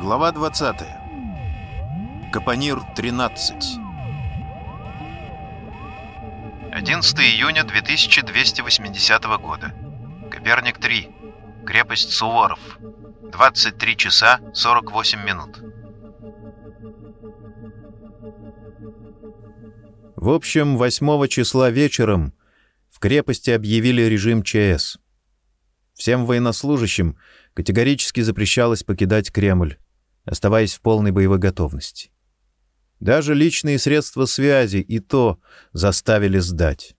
Глава 20. Капонир 13. 11 июня 2280 года. Коперник 3. Крепость Суворов. 23 часа 48 минут. В общем, 8 числа вечером в крепости объявили режим ЧС. Всем военнослужащим категорически запрещалось покидать Кремль, оставаясь в полной боевой готовности. Даже личные средства связи и то заставили сдать.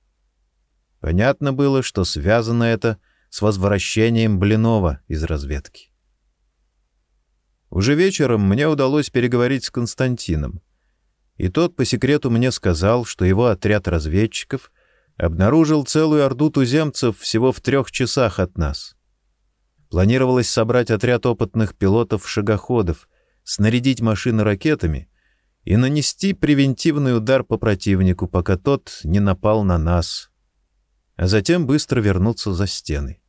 Понятно было, что связано это с возвращением Блинова из разведки. Уже вечером мне удалось переговорить с Константином, и тот по секрету мне сказал, что его отряд разведчиков обнаружил целую орду туземцев всего в трех часах от нас. Планировалось собрать отряд опытных пилотов-шагоходов, снарядить машины ракетами и нанести превентивный удар по противнику, пока тот не напал на нас, а затем быстро вернуться за стены.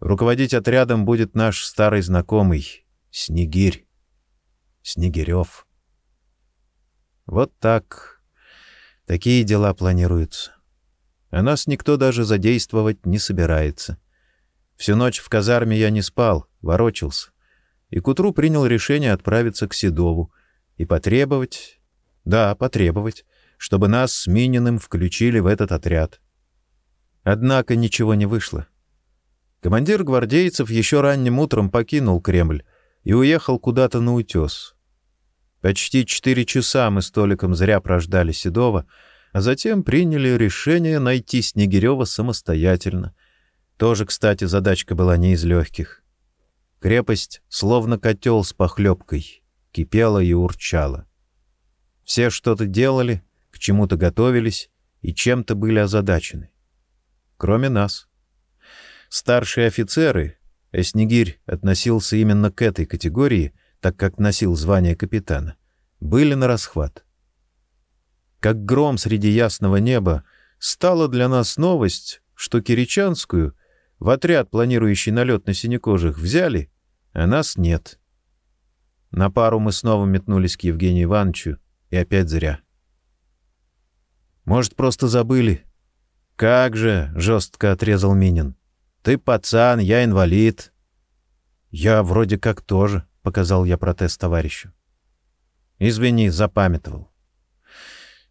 Руководить отрядом будет наш старый знакомый, Снегирь. Снегирев. Вот так. Такие дела планируются. А нас никто даже задействовать не собирается. Всю ночь в казарме я не спал, ворочался. И к утру принял решение отправиться к Седову и потребовать... Да, потребовать, чтобы нас с Мининым включили в этот отряд. Однако ничего не вышло. Командир гвардейцев еще ранним утром покинул Кремль и уехал куда-то на утес. Почти четыре часа мы с Толиком зря прождали Седова, а затем приняли решение найти Снегирева самостоятельно. Тоже, кстати, задачка была не из легких. Крепость, словно котел с похлебкой, кипела и урчала. Все что-то делали, к чему-то готовились и чем-то были озадачены. Кроме нас. Старшие офицеры, Эснигирь относился именно к этой категории, так как носил звание капитана, были на расхват. Как гром среди ясного неба стала для нас новость, что Киричанскую в отряд, планирующий налет на синекожих, взяли, а нас нет. На пару мы снова метнулись к Евгению Ивановичу, и опять зря. «Может, просто забыли?» «Как же!» — жестко отрезал Минин. Ты пацан, я инвалид. Я вроде как тоже, показал я протест товарищу. Извини, запамятовал.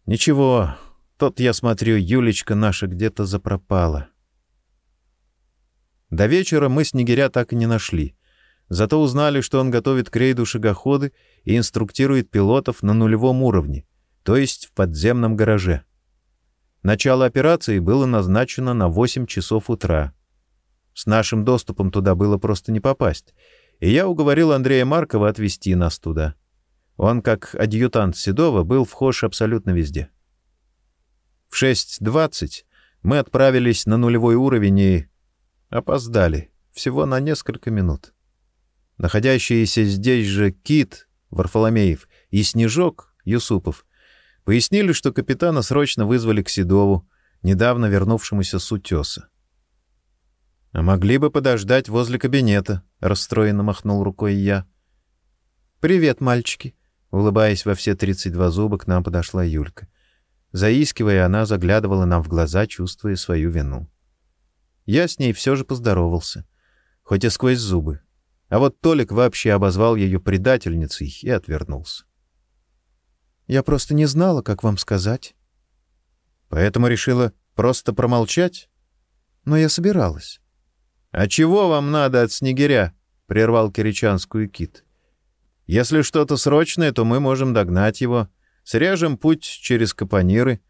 Ничего, тот, я смотрю, Юлечка наша где-то запропала. До вечера мы Снегиря так и не нашли. Зато узнали, что он готовит к рейду шагоходы и инструктирует пилотов на нулевом уровне, то есть в подземном гараже. Начало операции было назначено на 8 часов утра. С нашим доступом туда было просто не попасть, и я уговорил Андрея Маркова отвезти нас туда. Он, как адъютант Седова, был вхож абсолютно везде. В 6.20 мы отправились на нулевой уровень и опоздали всего на несколько минут. Находящиеся здесь же Кит, Варфоломеев и Снежок, Юсупов, пояснили, что капитана срочно вызвали к Седову, недавно вернувшемуся с утеса. — А могли бы подождать возле кабинета, — расстроенно махнул рукой я. — Привет, мальчики. Улыбаясь во все тридцать два зуба, к нам подошла Юлька. Заискивая, она заглядывала нам в глаза, чувствуя свою вину. Я с ней все же поздоровался, хоть и сквозь зубы. А вот Толик вообще обозвал ее предательницей и отвернулся. «Я просто не знала, как вам сказать». «Поэтому решила просто промолчать?» «Но я собиралась. «А чего вам надо от снегиря?» — прервал Киричанскую кит. «Если что-то срочное, то мы можем догнать его. Срежем путь через Капониры.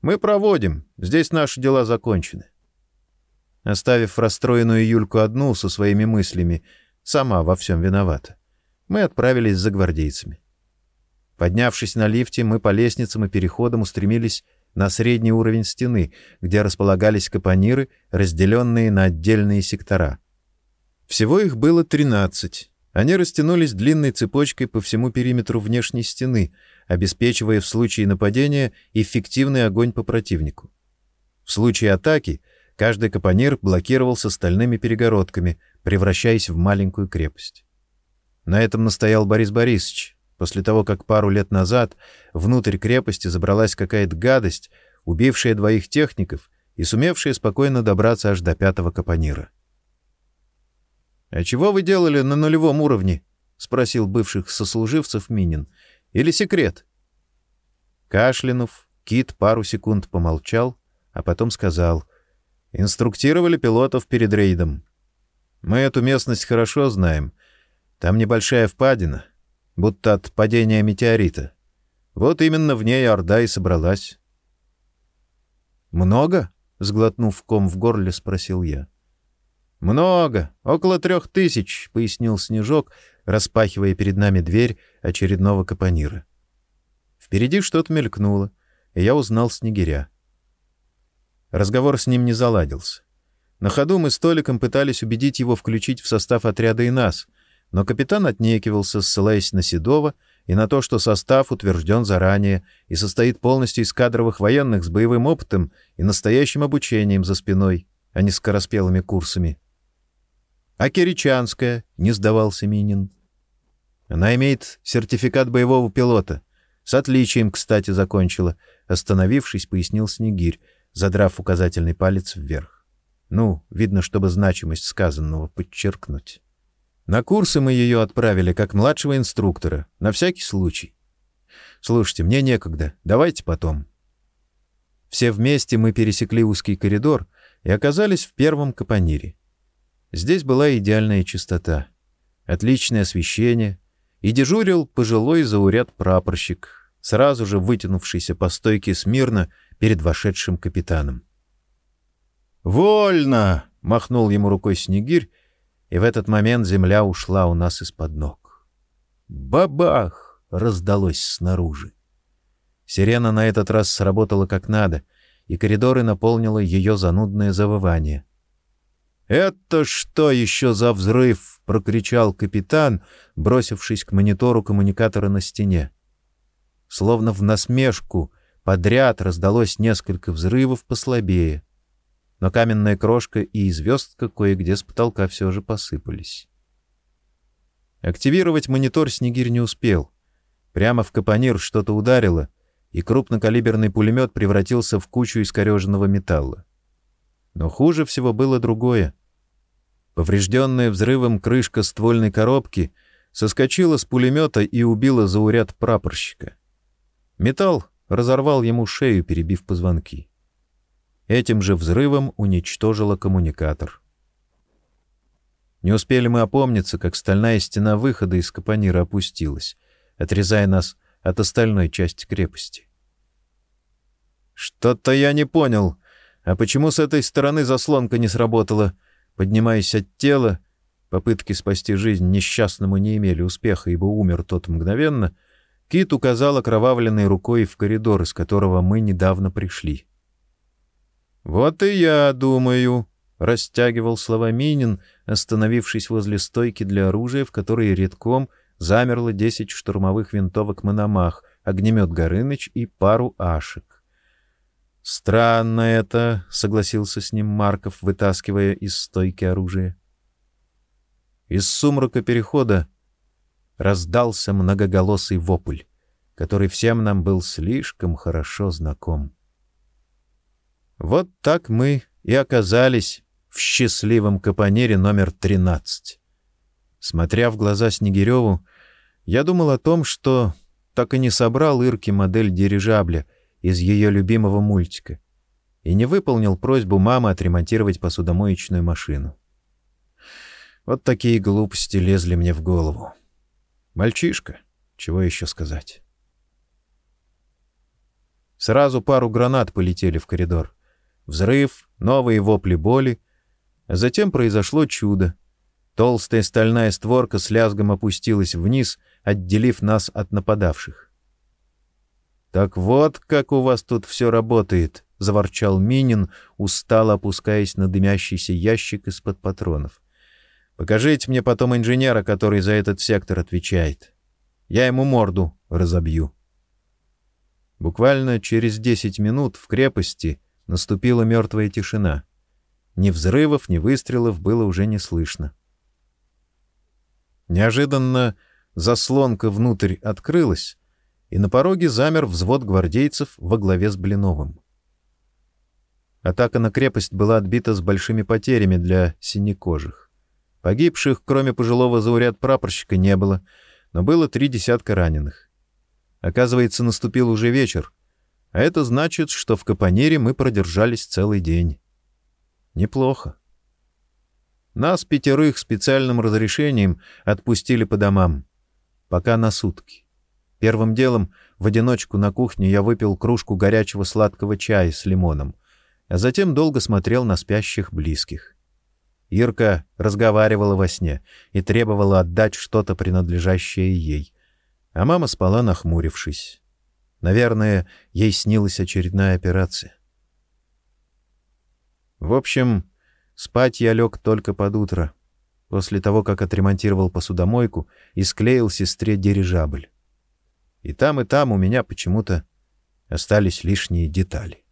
Мы проводим. Здесь наши дела закончены». Оставив расстроенную Юльку одну со своими мыслями, сама во всем виновата, мы отправились за гвардейцами. Поднявшись на лифте, мы по лестницам и переходам устремились на средний уровень стены, где располагались капониры, разделенные на отдельные сектора. Всего их было 13. Они растянулись длинной цепочкой по всему периметру внешней стены, обеспечивая в случае нападения эффективный огонь по противнику. В случае атаки каждый капонир блокировался стальными перегородками, превращаясь в маленькую крепость. На этом настоял Борис Борисович, после того, как пару лет назад внутрь крепости забралась какая-то гадость, убившая двоих техников и сумевшая спокойно добраться аж до пятого капонира. «А чего вы делали на нулевом уровне?» — спросил бывших сослуживцев Минин. «Или секрет?» Кашлянув, Кит пару секунд помолчал, а потом сказал. «Инструктировали пилотов перед рейдом. Мы эту местность хорошо знаем. Там небольшая впадина, будто от падения метеорита. Вот именно в ней Орда и собралась». «Много?» — сглотнув ком в горле, спросил я. «Много. Около трех тысяч», — пояснил Снежок, распахивая перед нами дверь очередного капонира. Впереди что-то мелькнуло, и я узнал Снегиря. Разговор с ним не заладился. На ходу мы с Толиком пытались убедить его включить в состав отряда и нас, но капитан отнекивался, ссылаясь на Седова и на то, что состав утвержден заранее и состоит полностью из кадровых военных с боевым опытом и настоящим обучением за спиной, а не скороспелыми курсами. А Киричанская, не сдавался Минин. Она имеет сертификат боевого пилота. С отличием, кстати, закончила. Остановившись, пояснил Снегирь, задрав указательный палец вверх. Ну, видно, чтобы значимость сказанного подчеркнуть. На курсы мы ее отправили как младшего инструктора, на всякий случай. Слушайте, мне некогда, давайте потом. Все вместе мы пересекли узкий коридор и оказались в первом капонире. Здесь была идеальная чистота, отличное освещение, и дежурил пожилой зауряд прапорщик, сразу же вытянувшийся по стойке смирно перед вошедшим капитаном. «Вольно!» — махнул ему рукой Снегирь, и в этот момент земля ушла у нас из-под ног. «Бабах!» — раздалось снаружи. Сирена на этот раз сработала как надо, и коридоры наполнило ее занудное завывание — «Это что еще за взрыв?» — прокричал капитан, бросившись к монитору коммуникатора на стене. Словно в насмешку подряд раздалось несколько взрывов послабее, но каменная крошка и звездка кое-где с потолка все же посыпались. Активировать монитор Снегирь не успел. Прямо в капонир что-то ударило, и крупнокалиберный пулемет превратился в кучу искореженного металла. Но хуже всего было другое. Поврежденная взрывом крышка ствольной коробки соскочила с пулемета и убила зауряд прапорщика. Металл разорвал ему шею, перебив позвонки. Этим же взрывом уничтожила коммуникатор. Не успели мы опомниться, как стальная стена выхода из капонира опустилась, отрезая нас от остальной части крепости. «Что-то я не понял», а почему с этой стороны заслонка не сработала? Поднимаясь от тела, попытки спасти жизнь несчастному не имели успеха, ибо умер тот мгновенно, Кит указал окровавленной рукой в коридор, из которого мы недавно пришли. «Вот и я думаю», — растягивал слова Минин, остановившись возле стойки для оружия, в которой редком замерло десять штурмовых винтовок «Мономах», огнемет «Горыныч» и пару «Ашек». «Странно это», — согласился с ним Марков, вытаскивая из стойки оружие. Из сумрака перехода раздался многоголосый вопль, который всем нам был слишком хорошо знаком. Вот так мы и оказались в счастливом капонере номер 13. Смотря в глаза Снегиреву, я думал о том, что так и не собрал Ирке модель дирижабля — из ее любимого мультика и не выполнил просьбу мамы отремонтировать посудомоечную машину. Вот такие глупости лезли мне в голову. Мальчишка, чего еще сказать? Сразу пару гранат полетели в коридор. Взрыв, новые вопли боли. Затем произошло чудо. Толстая стальная створка с лязгом опустилась вниз, отделив нас от нападавших. «Так вот, как у вас тут все работает», — заворчал Минин, устало опускаясь на дымящийся ящик из-под патронов. «Покажите мне потом инженера, который за этот сектор отвечает. Я ему морду разобью». Буквально через десять минут в крепости наступила мертвая тишина. Ни взрывов, ни выстрелов было уже не слышно. Неожиданно заслонка внутрь открылась, и на пороге замер взвод гвардейцев во главе с Блиновым. Атака на крепость была отбита с большими потерями для синекожих. Погибших, кроме пожилого зауряд прапорщика, не было, но было три десятка раненых. Оказывается, наступил уже вечер, а это значит, что в Капонере мы продержались целый день. Неплохо. Нас пятерых специальным разрешением отпустили по домам. Пока на сутки. Первым делом в одиночку на кухне я выпил кружку горячего сладкого чая с лимоном — а затем долго смотрел на спящих близких. Ирка разговаривала во сне и требовала отдать что-то принадлежащее ей, а мама спала, нахмурившись. Наверное, ей снилась очередная операция. В общем, спать я лег только под утро, после того, как отремонтировал посудомойку и склеил сестре дирижабль. И там, и там у меня почему-то остались лишние детали.